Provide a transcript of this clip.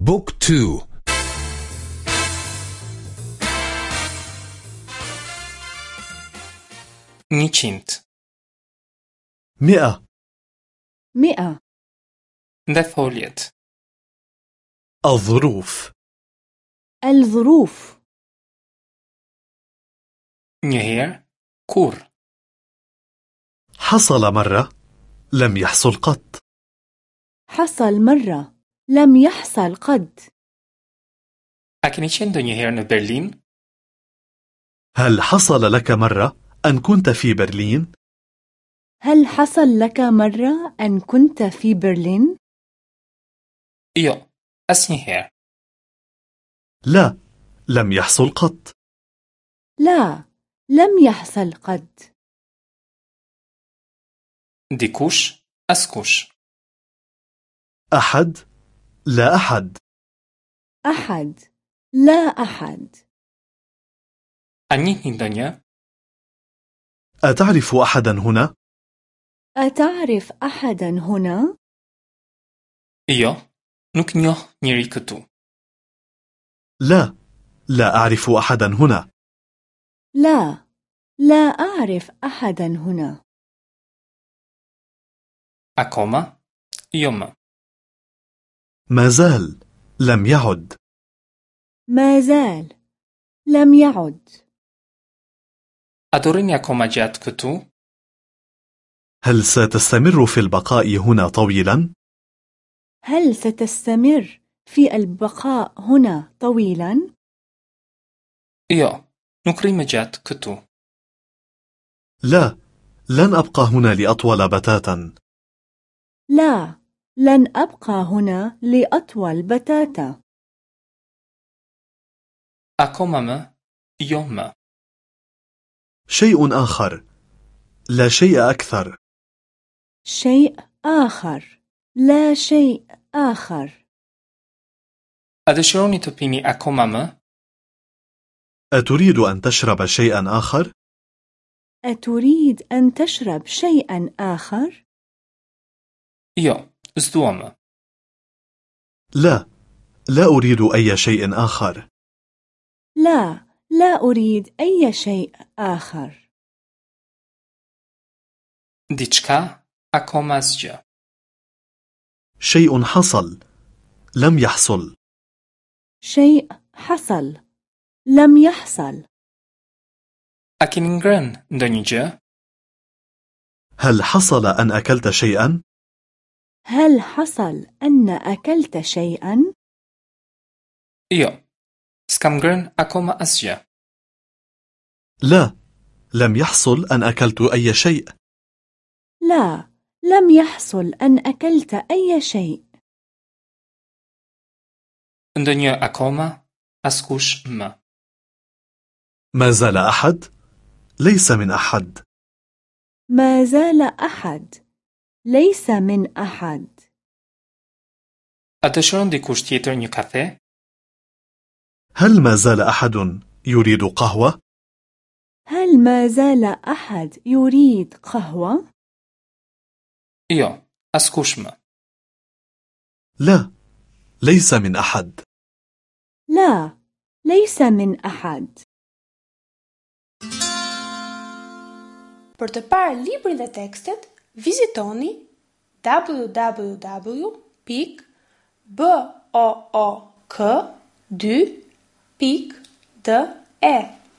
بوك تو. نيچينت مئة. مئة. Foljet. الظروف. الظروف. Herë, kur? حصل مرة لم يحصل قط. حصل مرة. لم يحصل قد? هل حصل لك مرة أن كنت في برلين؟ هل حصل لك مرة أن كنت في برلين؟ Jo, asnjëherë. لا لم يحصل قط لا لم يحصل قد Dikush, askush. أحد لا أحد أحد لا أحد njihni ndonjë? أتعرف أحدا هنا؟ أتعرف أحدا هنا؟ Njoh njëri këtu. لا لا أعرف أحدا هنا لا لا أعرف أحدا هنا? Jo më. ما زال لم يعد ما زال لم يعد akoma gjatë këtu? هل ستستمر في البقاء هنا طويلا؟ هل ستستمر في البقاء هنا طويلا؟ Më gjatë këtu. لا لن أبقى هنا لأطول بتاتا لا لن أبقى هنا لأطول بتاتا Akoma më? Jo më. شيء آخر لا شيء أكثر شيء آخر لا شيء آخر pini akoma më? أتريد أن تشرب شيئا آخر؟ أتريد أن تشرب شيئا آخر؟ Jo, më. لا لا أريد أي شيء آخر لا لا أريد أي شيء آخر? Akoma asgjë. شيء حصل لم يحصل شيء حصل لم يحصل ndonjë gjë? هل حصل أن أكلت شيئا؟ هل حصل أن أكلت شيئا؟ Jo. S'kam ngrënë akoma asgjë. لا لم يحصل أن أكلت أي شيء لا لم يحصل أن أكلت أي شيء Ndonjë akoma, askush më. ما زال أحد؟ ليس من أحد ما زال أحد ليس من أحد A dëshiron dikush tjetër një kafe? هل ما زال أحد يريد قهوة؟ هل ما زال أحد يريد قهوة؟ Jo, askush më. لا ليس من أحد لا ليس من أحد Për të parë librin dhe tekstet, vizitoni www.book2.de